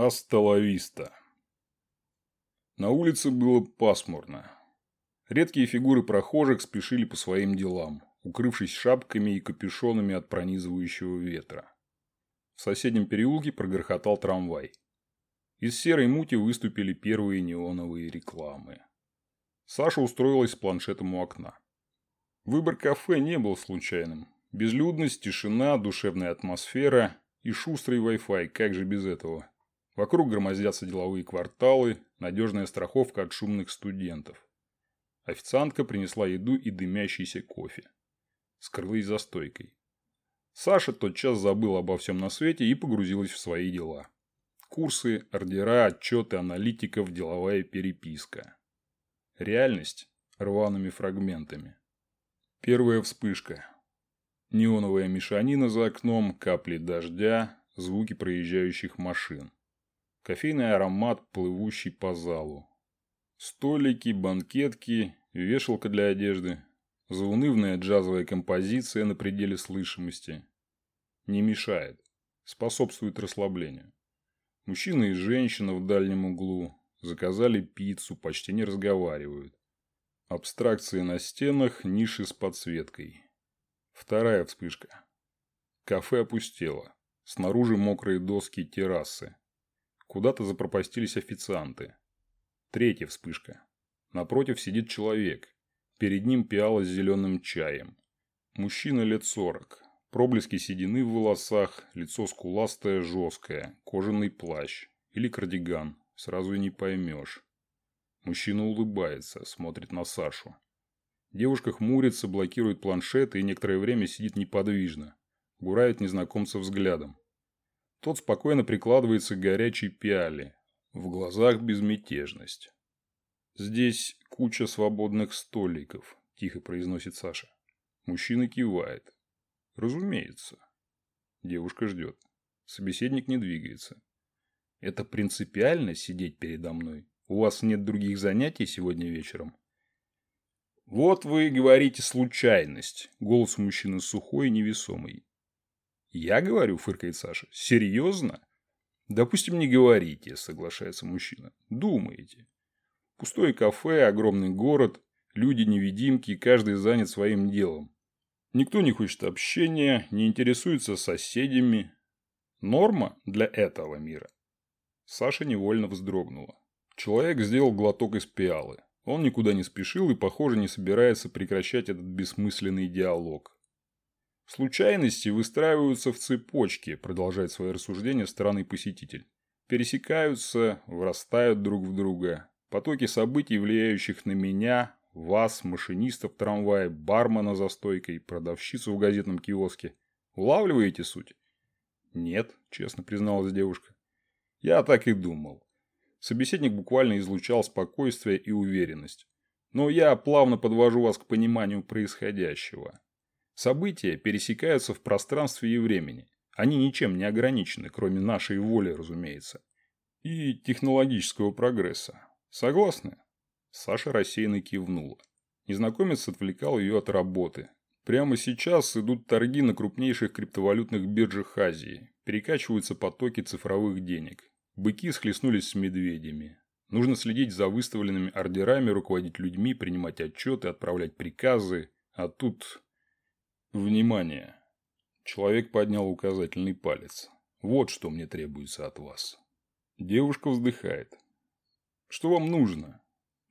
Асталависта. На улице было пасмурно. Редкие фигуры прохожих спешили по своим делам, укрывшись шапками и капюшонами от пронизывающего ветра. В соседнем переулке прогрохотал трамвай. Из серой мути выступили первые неоновые рекламы. Саша устроилась с планшетом у окна. Выбор кафе не был случайным. Безлюдность, тишина, душевная атмосфера и шустрый Wi-Fi, как же без этого. Вокруг громоздятся деловые кварталы, надежная страховка от шумных студентов. Официантка принесла еду и дымящийся кофе. Скрылась за стойкой. Саша тотчас забыла обо всем на свете и погрузилась в свои дела. Курсы, ордера, отчеты аналитиков, деловая переписка. Реальность рваными фрагментами. Первая вспышка. Неоновая мешанина за окном, капли дождя, звуки проезжающих машин кофейный аромат, плывущий по залу. Столики, банкетки, вешалка для одежды, заунывная джазовая композиция на пределе слышимости. Не мешает, способствует расслаблению. Мужчина и женщина в дальнем углу заказали пиццу, почти не разговаривают. Абстракции на стенах, ниши с подсветкой. Вторая вспышка. Кафе опустело. Снаружи мокрые доски террасы. Куда-то запропастились официанты. Третья вспышка. Напротив сидит человек. Перед ним пиала с зеленым чаем. Мужчина лет сорок. Проблески седины в волосах, лицо скуластое, жесткое, кожаный плащ или кардиган, сразу и не поймешь. Мужчина улыбается, смотрит на Сашу. Девушка хмурится, блокирует планшет и некоторое время сидит неподвижно. Гурает незнакомца взглядом. Тот спокойно прикладывается к горячей пиале. В глазах безмятежность. «Здесь куча свободных столиков», – тихо произносит Саша. Мужчина кивает. «Разумеется». Девушка ждет. Собеседник не двигается. «Это принципиально сидеть передо мной? У вас нет других занятий сегодня вечером?» «Вот вы говорите случайность». Голос мужчины сухой и невесомый. «Я говорю», – фыркает Саша. «Серьезно?» «Допустим, не говорите», – соглашается мужчина. «Думаете». Пустое кафе, огромный город, люди-невидимки, каждый занят своим делом. Никто не хочет общения, не интересуется соседями. Норма для этого мира. Саша невольно вздрогнула. Человек сделал глоток из пиалы. Он никуда не спешил и, похоже, не собирается прекращать этот бессмысленный диалог. Случайности выстраиваются в цепочке, продолжает свое рассуждение странный посетитель. Пересекаются, врастают друг в друга. Потоки событий, влияющих на меня, вас, машинистов трамвая, бармена за стойкой, продавщицу в газетном киоске. Улавливаете суть? Нет, честно призналась девушка. Я так и думал. Собеседник буквально излучал спокойствие и уверенность. Но я плавно подвожу вас к пониманию происходящего. События пересекаются в пространстве и времени. Они ничем не ограничены, кроме нашей воли, разумеется. И технологического прогресса. Согласны? Саша рассеянно кивнула. Незнакомец отвлекал ее от работы. Прямо сейчас идут торги на крупнейших криптовалютных биржах Азии. Перекачиваются потоки цифровых денег. Быки схлестнулись с медведями. Нужно следить за выставленными ордерами, руководить людьми, принимать отчеты, отправлять приказы. А тут Внимание! Человек поднял указательный палец. Вот что мне требуется от вас. Девушка вздыхает. Что вам нужно?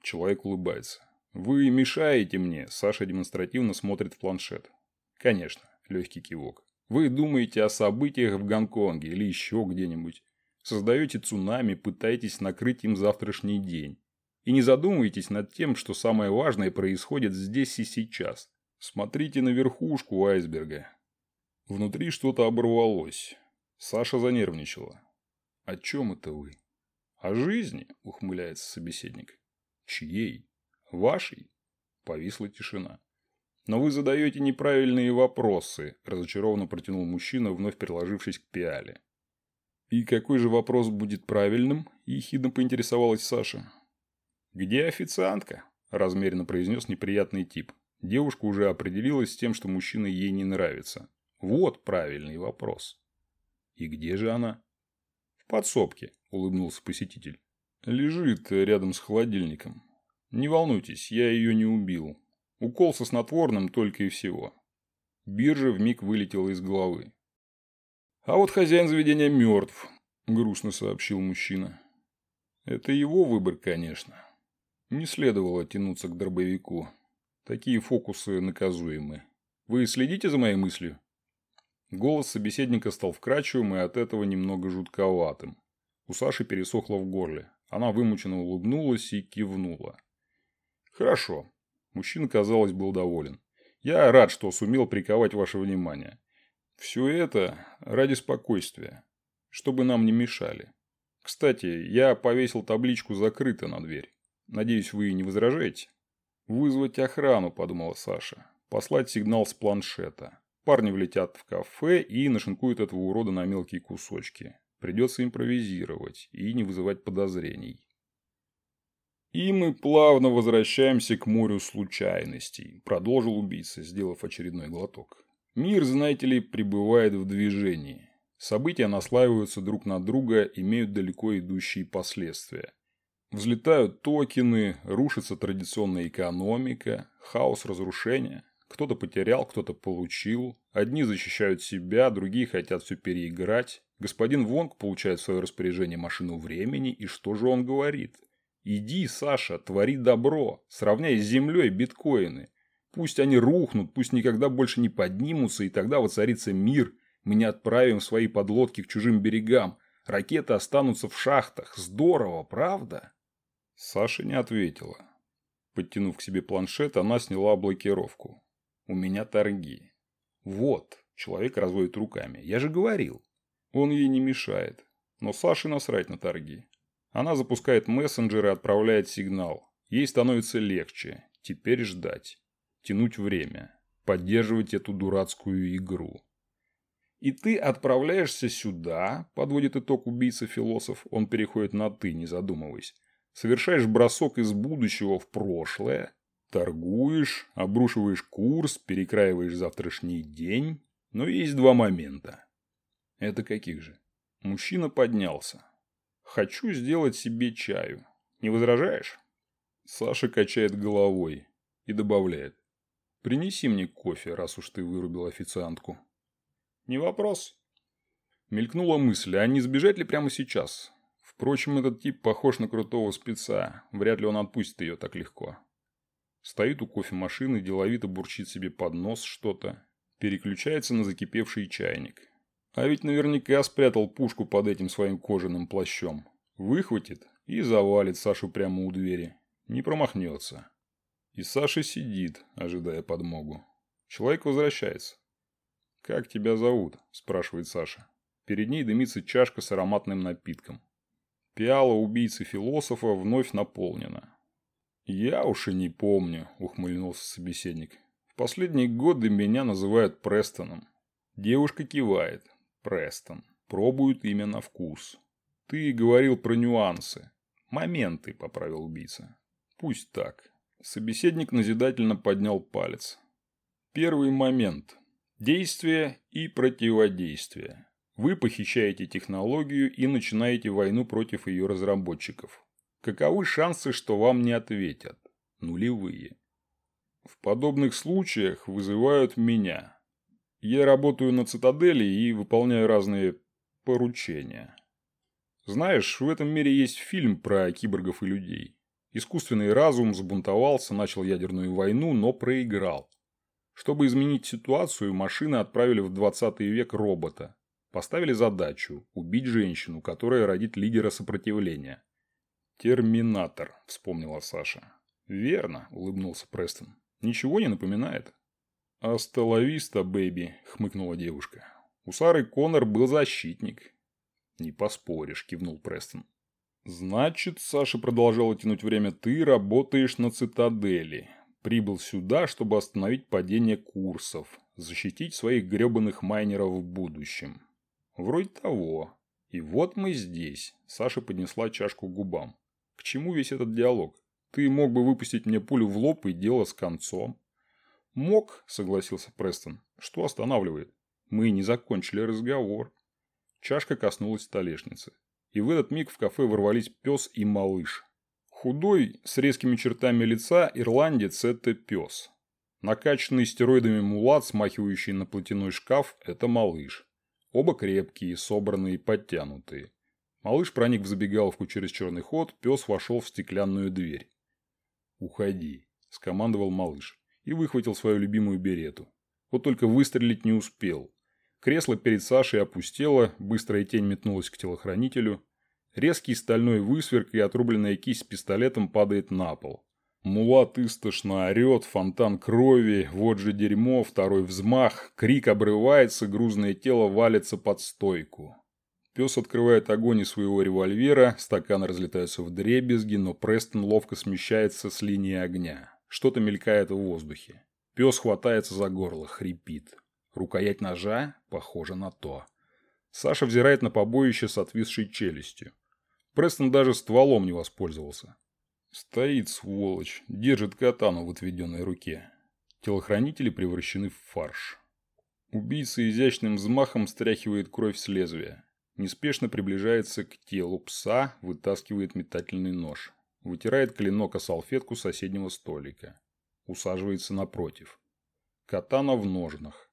Человек улыбается. Вы мешаете мне. Саша демонстративно смотрит в планшет. Конечно, легкий кивок. Вы думаете о событиях в Гонконге или еще где-нибудь. Создаете цунами, пытаетесь накрыть им завтрашний день. И не задумываетесь над тем, что самое важное происходит здесь и сейчас. Смотрите на верхушку айсберга. Внутри что-то оборвалось. Саша занервничала. О чем это вы? О жизни, ухмыляется собеседник. Чьей? Вашей? Повисла тишина. Но вы задаете неправильные вопросы, разочарованно протянул мужчина, вновь приложившись к пиале. И какой же вопрос будет правильным? Ехидно поинтересовалась Саша. Где официантка? Размеренно произнес неприятный тип. Девушка уже определилась с тем, что мужчина ей не нравится. Вот правильный вопрос. И где же она? В подсобке. – улыбнулся посетитель. «Лежит рядом с холодильником. Не волнуйтесь, я ее не убил. Укол со снотворным только и всего». Биржа вмиг вылетела из головы. «А вот хозяин заведения мертв», – грустно сообщил мужчина. «Это его выбор, конечно. Не следовало тянуться к дробовику. Такие фокусы наказуемы. Вы следите за моей мыслью?» Голос собеседника стал вкрадчивым и от этого немного жутковатым. У Саши пересохло в горле. Она вымученно улыбнулась и кивнула. «Хорошо». Мужчина, казалось, был доволен. «Я рад, что сумел приковать ваше внимание. Все это ради спокойствия, чтобы нам не мешали. Кстати, я повесил табличку «Закрыто» на дверь. Надеюсь, вы не возражаете? Вызвать охрану, подумала Саша. Послать сигнал с планшета. Парни влетят в кафе и нашинкуют этого урода на мелкие кусочки. Придется импровизировать и не вызывать подозрений. И мы плавно возвращаемся к морю случайностей, продолжил убийца, сделав очередной глоток. Мир, знаете ли, пребывает в движении. События наслаиваются друг на друга, имеют далеко идущие последствия. Взлетают токены, рушится традиционная экономика, хаос разрушения. Кто-то потерял, кто-то получил. Одни защищают себя, другие хотят все переиграть. Господин Вонг получает в свое распоряжение машину времени, и что же он говорит? Иди, Саша, твори добро, сравняй с землей биткоины. Пусть они рухнут, пусть никогда больше не поднимутся, и тогда воцарится мир. Мы не отправим свои подлодки к чужим берегам. Ракеты останутся в шахтах. Здорово, правда? Саша не ответила. Подтянув к себе планшет, она сняла блокировку. У меня торги. Вот, человек разводит руками. Я же говорил. Он ей не мешает. Но Саше насрать на торги. Она запускает мессенджер и отправляет сигнал. Ей становится легче. Теперь ждать тянуть время, поддерживать эту дурацкую игру. И ты отправляешься сюда, подводит итог убийца-философ, он переходит на «ты», не задумываясь. Совершаешь бросок из будущего в прошлое, торгуешь, обрушиваешь курс, перекраиваешь завтрашний день. Но есть два момента. Это каких же? Мужчина поднялся. Хочу сделать себе чаю. Не возражаешь? Саша качает головой и добавляет. Принеси мне кофе, раз уж ты вырубил официантку. Не вопрос. Мелькнула мысль, а не сбежать ли прямо сейчас? Впрочем, этот тип похож на крутого спеца. Вряд ли он отпустит ее так легко. Стоит у кофемашины, деловито бурчит себе под нос что-то. Переключается на закипевший чайник. А ведь наверняка спрятал пушку под этим своим кожаным плащом. Выхватит и завалит Сашу прямо у двери. Не промахнется. И Саша сидит, ожидая подмогу. Человек возвращается. «Как тебя зовут?» – спрашивает Саша. Перед ней дымится чашка с ароматным напитком. Пиала убийцы-философа вновь наполнена. «Я уж и не помню», – ухмыльнулся собеседник. «В последние годы меня называют Престоном». Девушка кивает. Престон. Пробует имя на вкус. «Ты говорил про нюансы». «Моменты», – поправил убийца. «Пусть так. Собеседник назидательно поднял палец. Первый момент. Действие и противодействие. Вы похищаете технологию и начинаете войну против ее разработчиков. Каковы шансы, что вам не ответят? Нулевые. В подобных случаях вызывают меня. Я работаю на цитадели и выполняю разные поручения. Знаешь, в этом мире есть фильм про киборгов и людей. Искусственный разум забунтовался, начал ядерную войну, но проиграл. Чтобы изменить ситуацию, машины отправили в 20 век робота. Поставили задачу – убить женщину, которая родит лидера сопротивления. «Терминатор», – вспомнила Саша. «Верно», – улыбнулся Престон. «Ничего не напоминает?» «Hasta la vista, baby», – хмыкнула девушка. «У Сары Коннор был защитник». «Не поспоришь», – кивнул Престон. «Значит, Саша продолжала тянуть время, ты работаешь на цитадели. Прибыл сюда, чтобы остановить падение курсов, защитить своих гребаных майнеров в будущем. Вроде того. И вот мы здесь. Саша поднесла чашку к губам. К чему весь этот диалог? Ты мог бы выпустить мне пулю в лоб и дело с концом. Мог, согласился Престон. Что останавливает? Мы не закончили разговор. Чашка коснулась столешницы. И в этот миг в кафе ворвались пес и малыш. Худой, с резкими чертами лица, ирландец – это пес. Накачанный стероидами мулат, смахивающий на платяной шкаф – это малыш. Оба крепкие, собранные и подтянутые. Малыш проник в забегаловку через черный ход, пес вошел в стеклянную дверь. «Уходи», – скомандовал малыш и выхватил свою любимую берету. Вот только выстрелить не успел. Кресло перед Сашей опустело, быстрая тень метнулась к телохранителю. Резкий стальной высверк и отрубленная кисть с пистолетом падает на пол. Мулат истошно орет, фонтан крови, вот же дерьмо, второй взмах, крик обрывается, грузное тело валится под стойку. Пес открывает огонь из своего револьвера, стаканы разлетаются в дребезги, но Престон ловко смещается с линии огня. Что-то мелькает в воздухе. Пес хватается за горло, хрипит. Рукоять ножа похожа на то. Саша взирает на побоище с отвисшей челюстью. Престон даже стволом не воспользовался. Стоит, сволочь, держит катану в отведенной руке. Телохранители превращены в фарш. Убийца изящным взмахом стряхивает кровь с лезвия. Неспешно приближается к телу пса, вытаскивает метательный нож. Вытирает клинок о салфетку соседнего столика. Усаживается напротив. Катана в ножнах.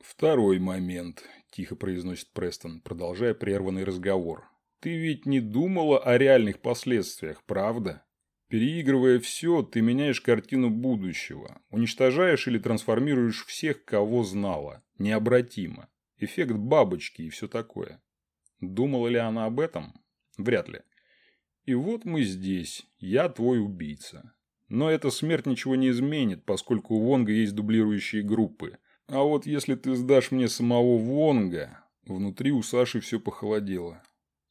«Второй момент», – тихо произносит Престон, продолжая прерванный разговор. «Ты ведь не думала о реальных последствиях, правда? Переигрывая все, ты меняешь картину будущего, уничтожаешь или трансформируешь всех, кого знала, необратимо. Эффект бабочки и все такое. Думала ли она об этом? Вряд ли. И вот мы здесь, я твой убийца. Но эта смерть ничего не изменит, поскольку у Вонга есть дублирующие группы. А вот если ты сдашь мне самого Вонга... Внутри у Саши все похолодело.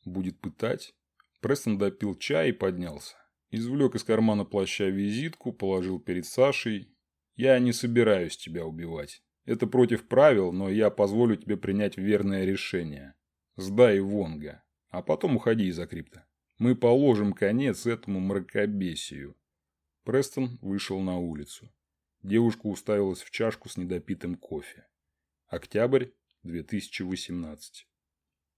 Будет пытать? Престон допил чай и поднялся. Извлек из кармана плаща визитку, положил перед Сашей. «Я не собираюсь тебя убивать. Это против правил, но я позволю тебе принять верное решение. Сдай Вонга, а потом уходи из Акрипта. Мы положим конец этому мракобесию». Престон вышел на улицу. Девушка уставилась в чашку с недопитым кофе. Октябрь 2018